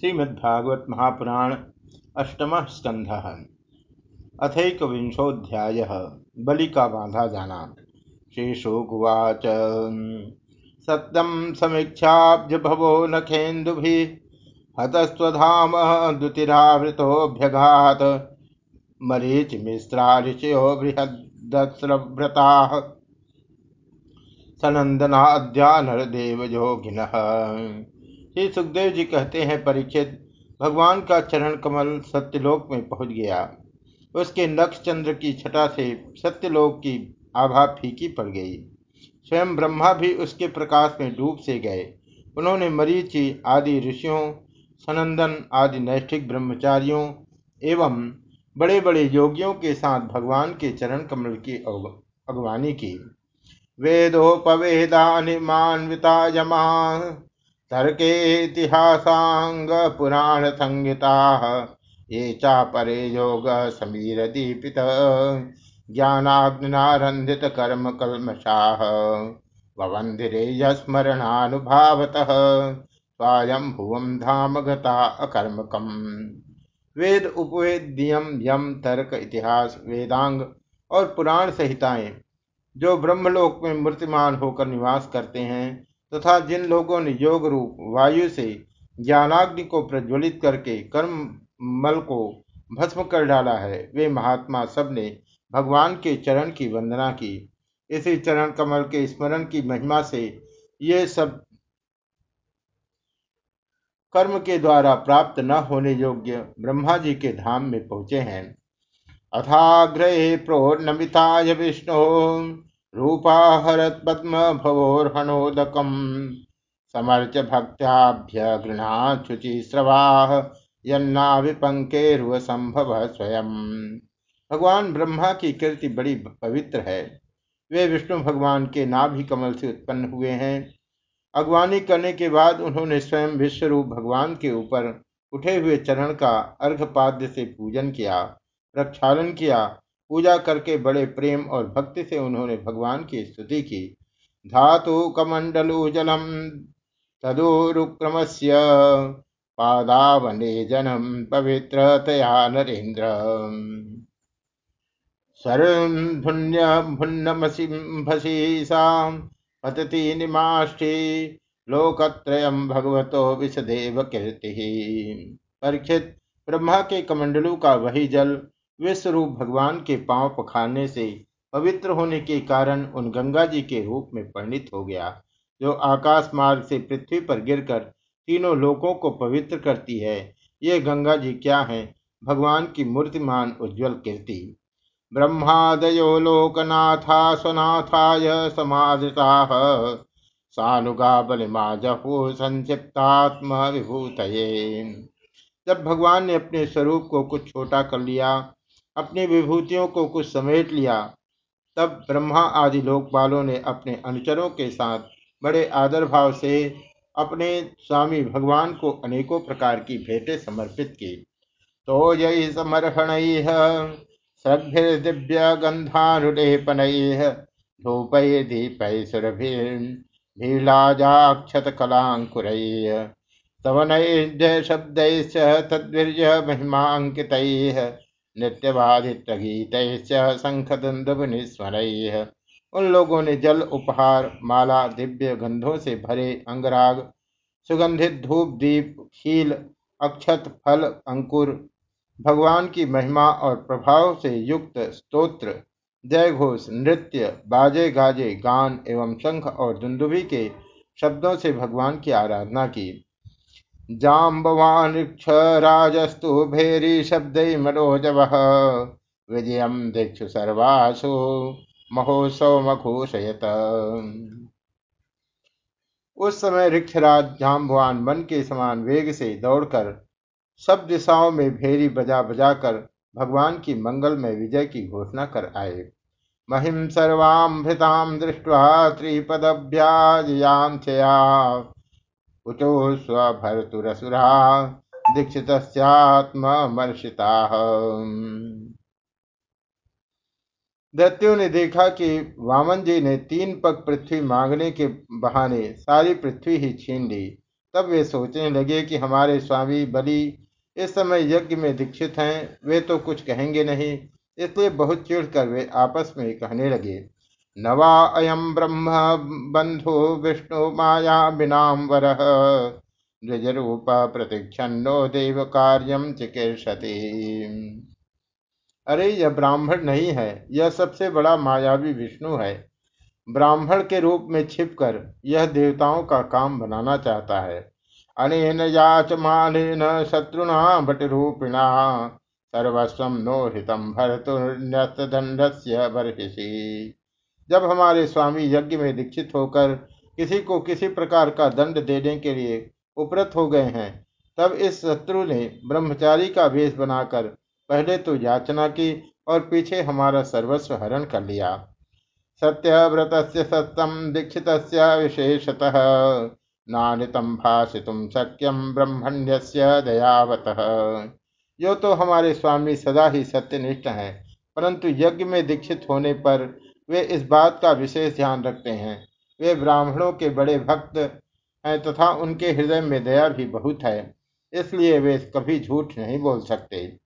श्रीमद्भागवत महापुराण अष्टम स्कंध अथक विंशोध्याय बलि का बांधा जाना श्रीशुकुवाच। सत्यम समीक्षाब्ज भवो नखेन्दु हतस्वधाम दुतिरावृतोभ्यघात मरीच मिश्रा ऋषयो बृहदस्रव्रता सनंदनाद्या श्री सुखदेव जी कहते हैं परीक्षित भगवान का चरण कमल सत्यलोक में पहुँच गया। उसके नक्ष चंद्र की छटा से सत्यलोक की आभा फीकी पड़ गई। स्वयं ब्रह्मा भी उसके प्रकाश में डूब से गए। उन्होंने मरीचि आदि ऋषियों, सनंदन आदि नैष्ठिक ब्रह्मचारियों एवं बड़े बड़े योगियों के साथ भगवान के चरण कमल की अगवानी की। वेदोपवेदा निर्मान्विता यमा तर्केतिहासांग पुराण संहिता ये चापरे योग समीर दीपित ज्ञानाग्नारंधित कर्म कलमशाह भवंधिरे स्मरणानुभावतः स्वायं भुवम धाम गता अकर्मकम। वेद उपवेद्यम यम तर्क, इतिहास, वेदांग और पुराण संहिताएँ जो ब्रह्मलोक में मूर्तिमान होकर निवास करते हैं तथा जिन लोगों ने योग रूप वायु से ज्ञानाग्नि को प्रज्वलित करके कर्म मल को भस्म कर डाला है, वे महात्मा सबने भगवान के चरण की वंदना की। इसी चरण कमल के स्मरण की महिमा से ये सब कर्म के द्वारा प्राप्त न होने योग्य ब्रह्मा जी के धाम में पहुँचे हैं। अथाग्रहे प्रोन्नमिताय विष्णु रूपाहरत पद्म भवोर्हणोदकम समर्च भक्त्याभ्य गृहाचुचि स्रवाह यन्ना विपंकेरुव संभव स्वयं भगवान ब्रह्मा की कीर्ति बड़ी पवित्र है। वे विष्णु भगवान के नाभि कमल से उत्पन्न हुए हैं। अगवानी करने के बाद उन्होंने स्वयं विश्वरूप भगवान के ऊपर उठे हुए चरण का अर्घपाद्य से पूजन किया, प्रक्षालन किया पूजा करके बड़े प्रेम और भक्ति से उन्होंने भगवान की स्तुति की। धातु कमंडलु जलम, तदुरुक्रमस्य पादावने जनम पवित्र तया नरेन्द्र सर्वभुन्नमसिंभसीसां पतति निमाष्टि लोकत्रयं भगवतो विषदेव कीर्ति। परीक्षित ब्रह्मा के कमंडलू का वही जल विश्वरूप भगवान के पाँव पखारने से पवित्र होने के कारण उन गंगा जी के रूप में परिणित हो गया, जो आकाश मार्ग से पृथ्वी पर गिरकर तीनों लोकों को पवित्र करती है। ये गंगा जी क्या है? भगवान की मूर्तिमान उज्जवल कीर्ति। ब्रह्मादयो लोकनाथा स्वनाथाय समादृता। सानुगा बलिमा जहु संक्षिप्तात्म विभूत जब भगवान ने अपने स्वरूप को कुछ छोटा कर लिया अपनी विभूतियों को कुछ समेट लिया। तब ब्रह्मा आदि लोकपालों ने अपने अनुचरों के साथ बड़े आदर भाव से अपने स्वामी भगवान को अनेकों प्रकार की भेंटें समर्पित की। तो यही समर्पण सभ्य दिव्य गंधानुलेपन धूपय दीपय सुरभिर्भीलाजाक्षत कलाकुर तवन शब्द तद्वीर्य महिमांकित नृत्यवादित्रगीत शंख दुंदुभनिस्वर उन लोगों ने जल, उपहार, माला, दिव्य गंधों से भरे अंगराग, सुगंधित धूप, दीप खील अक्षत, फल, अंकुर, भगवान की महिमा और प्रभाव से युक्त स्तोत्र जय घोष नृत्य, बाजे गाजे, गान एवं शंख और दुंदुभी के शब्दों से भगवान की आराधना की। जाम्बवानिक्षराजस्तु भेरी शब्द मनोजव। विजय दीक्षु सर्वासु महोत्सव मघोषयत उस समय ऋक्षराज जाम्बवान मन के समान वेग से दौड़कर सब दिशाओं में भेरी बजा बजा कर भगवान की मंगल में विजय की घोषणा कर आए। महिम सर्वाम सर्वामृताम दृष्टवा त्रिपदभ्याजयांथया कुचो स्वभर्तुरसुरा दीक्षितस्यात्मर्षिता दैत्यों ने देखा कि वामन जी ने तीन पग पृथ्वी मांगने के बहाने सारी पृथ्वी ही छीन ली। तब वे सोचने लगे कि हमारे स्वामी बलि इस समय यज्ञ में दीक्षित हैं, वे तो कुछ कहेंगे नहीं, इसलिए बहुत चिढ़कर वे आपस में कहने लगे। नवा अयम ब्रह्म बंधु विष्णु माया बिनाम वर द्विज रूप प्रतीक्षणो देव कार्यम अरे, यह ब्राह्मण नहीं है, यह सबसे बड़ा मायावी विष्णु है। ब्राह्मण के रूप में छिपकर यह देवताओं का काम बनाना चाहता है। अनेन याचमान शत्रुना रूपिणा सर्वस्व नो हितम भरतुन्यस्तदंडस्य बर्हिषि। जब हमारे स्वामी यज्ञ में दीक्षित होकर किसी को किसी प्रकार का दंड देने के लिए उपरत हो गए हैं, तब इस शत्रु ने ब्रह्मचारी का वेश बनाकर पहले तो याचना की और पीछे हमारा सर्वस्व हरण कर लिया। सत्यव्रत सत्यम दीक्षित विशेषतः नानितम भाषितुम सक्यम ब्रह्मण्य दयावत। यो तो हमारे स्वामी सदा ही सत्यनिष्ठ हैं, परंतु यज्ञ में दीक्षित होने पर वे इस बात का विशेष ध्यान रखते हैं। वे ब्राह्मणों के बड़े भक्त हैं तथा उनके हृदय में दया भी बहुत है, इसलिए वे कभी झूठ नहीं बोल सकते।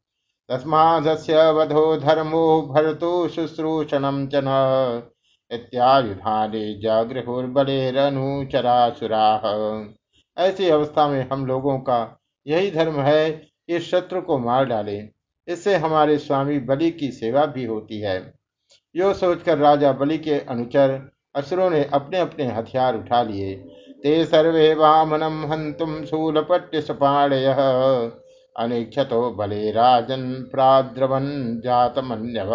तस्मादस्य वधो धर्मो भरतो शुश्रूषणम च न। इत्यायुधाने जागृहुर्बलेरनुचरासुरा ऐसी अवस्था में हम लोगों का यही धर्म है कि शत्रु को मार डालें। इससे हमारे स्वामी बलि की सेवा भी होती है। यो सोचकर राजा बलि के अनुचर असुरों ने अपने अपने हथियार उठा लिए। ते सर्वे वामनम हंतुम शूलपट्ट सपाणय अनिक्षतो बले राजन प्राद्रवन जातमन्यव।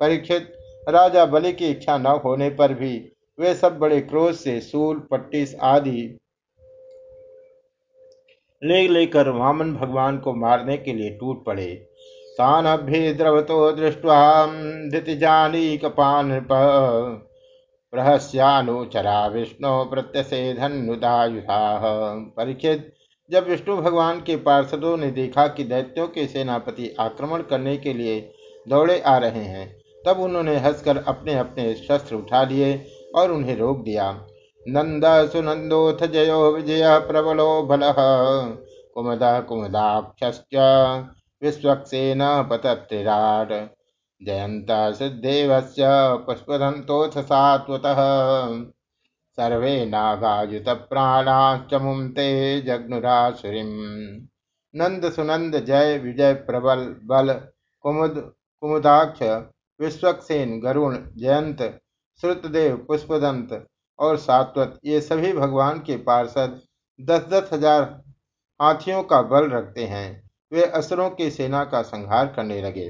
परीक्षित, राजा बलि की इच्छा न होने पर भी वे सब बड़े क्रोध से सूल पट्टिस आदि ले लेकर वामन भगवान को मारने के लिए टूट पड़े। तानभ्यद्रवतो दृष्ट्वा धृतिजानीकपान् प्रहस्यानुचरा विष्णु प्रत्यसेधनुदायुधा परीक्षित जब विष्णु भगवान के पार्षदों ने देखा कि दैत्यों के सेनापति आक्रमण करने के लिए दौड़े आ रहे हैं, तब उन्होंने हंसकर अपने अपने शस्त्र उठा लिए और उन्हें रोक दिया। नंद सुनंदोथ जयो विजय प्रबलो बल कुमद कुमदाक्ष विश्वक्सेन पतत्रिराट। जयंत सिद्धेवस्य पुष्पदंतोथ सात्वतः। सर्वे नागायुत प्राणाचमुम ते जग्नुरासुरीम। नंद सुनंद जय विजय प्रबल बल कुमुद कुमुदाक्ष। विश्वक्सेन गरुण जयंत श्रुतदेव पुष्पदंत और सात्वत। ये सभी भगवान के पार्षद दस दस हज़ार हाथियों का बल रखते हैं। वे असुरों की सेना का संहार करने लगे।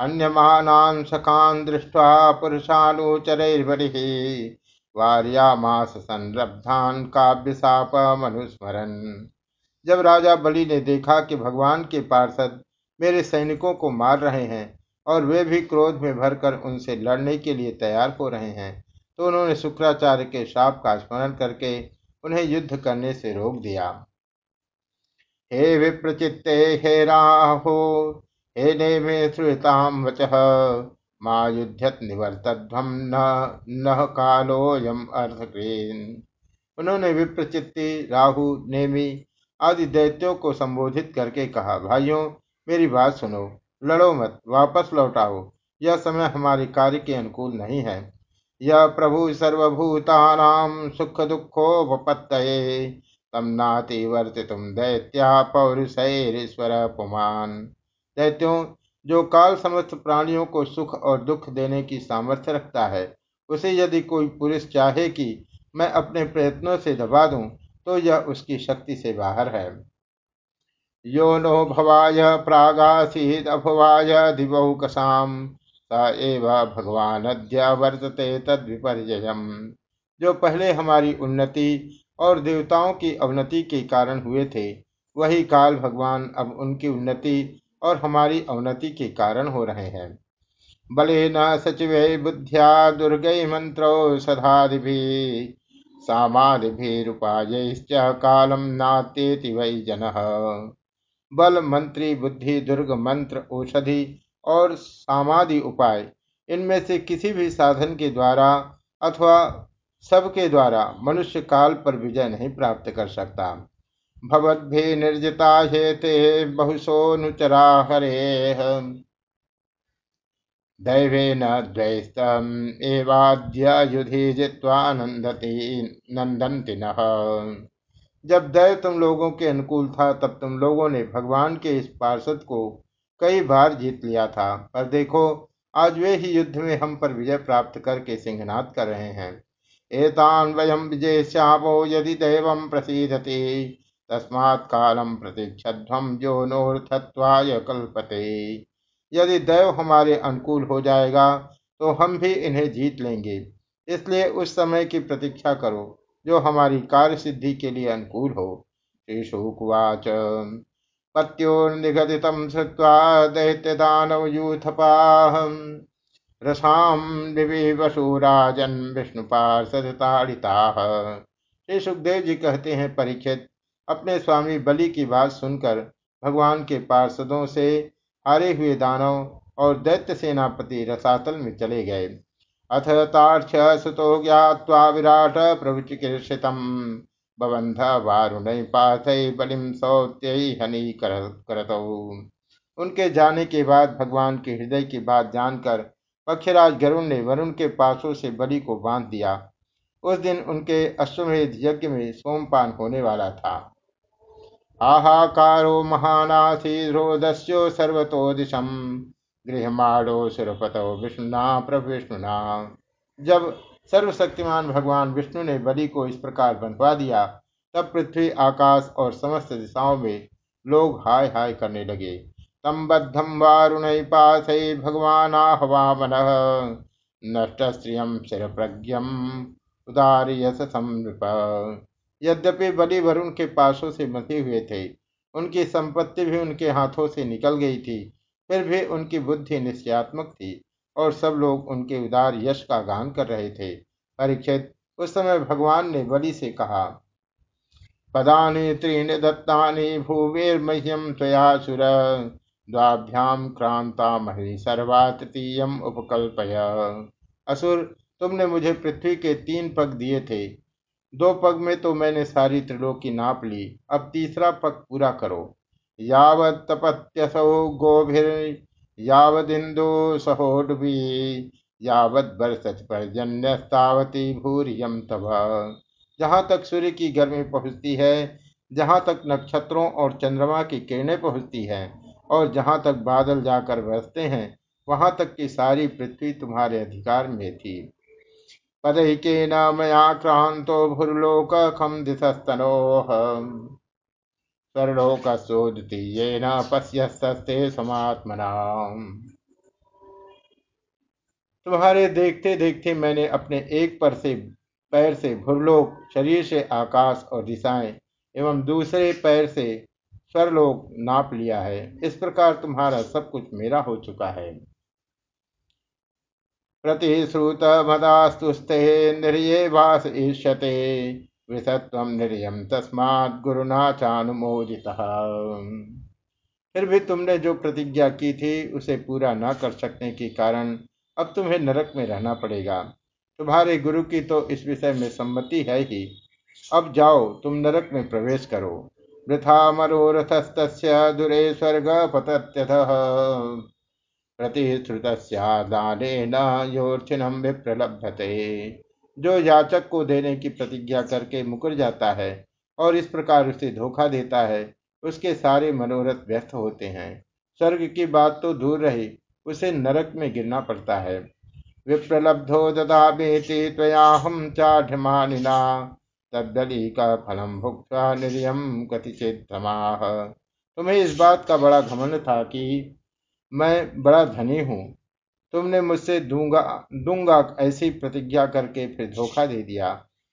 अन्य महानान सखान दृष्टवा पुरुषानुचरैर्बलिः वार्यामास संरब्धान काव्यसाप मनुस्मरण जब राजा बलि ने देखा कि भगवान के पार्षद मेरे सैनिकों को मार रहे हैं और वे भी क्रोध में भरकर उनसे लड़ने के लिए तैयार हो रहे हैं तो उन्होंने शुक्राचार्य के शाप का स्मरण करके उन्हें युद्ध करने से रोक दिया। हे विप्रचित्ते, हे राहो, हे नेमे श्रुताम वच। मा युद्धत निवर्तध्वम न कालोयम अर्थक्रीन। उन्होंने विप्रचित्ति, राहु, नेमी आदि दैत्यों को संबोधित करके कहा, भाइयों, मेरी बात सुनो, लड़ो मत, वापस लौटाओ। यह समय हमारे कार्य के अनुकूल नहीं है। यह प्रभु सर्वभूतानाम सुख दुखोपत्त तम नाति तुम दैत्या पौरुषैरीश्वर पुमान। दैत्यों, जो काल समस्त प्राणियों को सुख और दुख देने की सामर्थ्य रखता है, उसे यदि कोई पुरुष चाहे कि मैं अपने प्रयत्नों से दबा दूँ तो यह उसकी शक्ति से बाहर है। यो नो भवाय प्रागासीद अभवाय दिवौकसाम, स भगवान अद्य वर्तते तद विपर्ययम जो पहले हमारी उन्नति और देवताओं की अवनति के कारण हुए थे। वही काल भगवान अब उनकी उन्नति और हमारी अवनति के कारण हो रहे हैं। बले न सचिव बुद्धिया दुर्गय मंत्रो सधादि सामादिभिरुपायश्च कालम नात्येति वै जन। बल मंत्री बुद्धि दुर्ग मंत्र औषधि और सामादि उपाय, इनमें से किसी भी साधन के द्वारा अथवा सबके द्वारा मनुष्य काल पर विजय नहीं प्राप्त कर सकता। भवद्भि निर्जिता हेते बहुशोनुचरा हरे। दैवेन द्वैस्तम एवाद्य युधि जित्वा नंदती नंदंति जब दैव तुम लोगों के अनुकूल था, तब तुम लोगों ने भगवान के इस पार्षद को कई बार जीत लिया था। पर देखो, आज वे ही युद्ध में हम पर विजय प्राप्त करके सिंहनाद कर रहे हैं। एतान वयम विजय श्यामो यदि दैव प्रसीदति। तस्मात् कालम प्रतीक्षध्वम जो नोर्थत्वाय कल्पते। यदि दैव हमारे अनुकूल हो जाएगा तो हम भी इन्हें जीत लेंगे। इसलिए उस समय की प्रतीक्षा करो, जो हमारी कार्य सिद्धि के लिए अनुकूल हो। श्री शुकुवाच पत्योर्निगदित श्रुवा दैत्य दानव रसाम वसुराजन विष्णु पार्षदताड़िता श्री सुखदेव जी कहते हैं, परीक्षित, अपने स्वामी बलि की बात सुनकर भगवान के पार्षदों से हारे हुए दानव और दैत्य सेनापति रसातल में चले गए। अथ ताक्ष सुतो ज्ञावा विराट प्रभुचिकीर्षित बबंध वारुण पाथ बलिम सौत्य हनि करत। उनके जाने के बाद भगवान के हृदय की बात जानकर पक्षराज गरुण ने वरुण के पासों से बलि को बाँध दिया। उस दिन उनके अश्वमेध यज्ञ में सोमपान होने वाला था। आहाकारो महानासीरोदस्यो सर्वतो दिशम गृहमाणो सुरपतो विष्णुना, प्रभु विष्णुना। जब सर्वशक्तिमान भगवान विष्णु ने बलि को इस प्रकार बंधवा दिया, तब पृथ्वी, आकाश और समस्त दिशाओं में लोग हाय हाय करने लगे। तम बद्धम वारुण पाथ भगवान आह्वान नष्ट स्त्रियम शिर प्रज्ञम यश यद्यपि बलि वरुण के पासों से मथे हुए थे, उनकी संपत्ति भी उनके हाथों से निकल गई थी, फिर भी उनकी बुद्धि निश्चयात्मक थी और सब लोग उनके उदार यश का गान कर रहे थे। परीक्षित, उस समय भगवान ने बलि से कहा, पदानि त्रीण दत्तानि भूवेर्मह्यम त्वयासुर द्वाभ्याम क्रांता मही सर्वा तृतीय उपकल्पय। असुर, तुमने मुझे पृथ्वी के तीन पग दिए थे। दो पग में तो मैंने सारी त्रिलोकी नाप ली। अब तीसरा पग पूरा करो। यावत् तपत्यसौ गोभिर यावदिन्दु सहोडुबी यावत बरसत पर्जन्यस्तावती भूरियम तब जहाँ तक सूर्य की गर्मी पहुँचती है, जहाँ तक नक्षत्रों और चंद्रमा की किरणें पहुँचती हैं और जहाँ तक बादल जाकर बरसते हैं, वहाँ तक की सारी पृथ्वी तुम्हारे अधिकार में थी। पदैकेन मया क्रांतो भूर्लोक खम दिशस्तनोह सर्लोकसोद्तीयेन पश्यस्ते समात्मना तुम्हारे देखते देखते मैंने अपने एक पर से, पैर से भूलोक शरीर से आकाश और दिशाएँ, एवं दूसरे पैर से स्वरलोक नाप लिया है। इस प्रकार तुम्हारा सब कुछ मेरा हो चुका है। प्रतिश्रुत मदास्तुस्ते निर्ये वास ईष्यते विषत्व निर्यम तस्मात् गुरुना चानुमोदित फिर भी तुमने जो प्रतिज्ञा की थी, उसे पूरा न कर सकने के कारण अब तुम्हें नरक में रहना पड़ेगा। तुम्हारे गुरु की तो इस विषय में सम्मति है ही। अब जाओ, तुम नरक में प्रवेश करो। वृथा मनोरथ दुरे स्वर्ग पतत्यथ प्रतिश्रुत योर्चिनम विप्रलभते जो याचक को देने की प्रतिज्ञा करके मुकर जाता है और इस प्रकार उसे धोखा देता है, उसके सारे मनोरथ व्यर्थ होते हैं। स्वर्ग की बात तो दूर रही, उसे नरक में गिरना पड़ता है। विप्रलब्धो ददा बेते त्वयाहम चाढ़मानिना। तब्दली का फलम भुक्त निर्यम कथिचित तुम्हें इस बात का बड़ा घमंड था कि मैं बड़ा धनी हूँ। तुमने मुझसे दूँगा दूँगा ऐसी प्रतिज्ञा करके फिर धोखा दे दिया।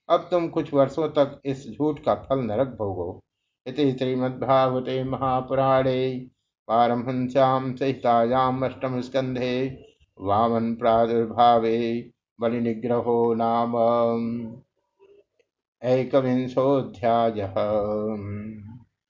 अब तुम कुछ वर्षों तक इस झूठ का फल नरक भोगो। इति श्रीमद्भागवते महापुराणे पारमहंस्याम सहितायाम अष्टम स्कंधे वामन प्रादुर्भावे बलि निग्रहो नाम। एकविंशोऽध्यायः।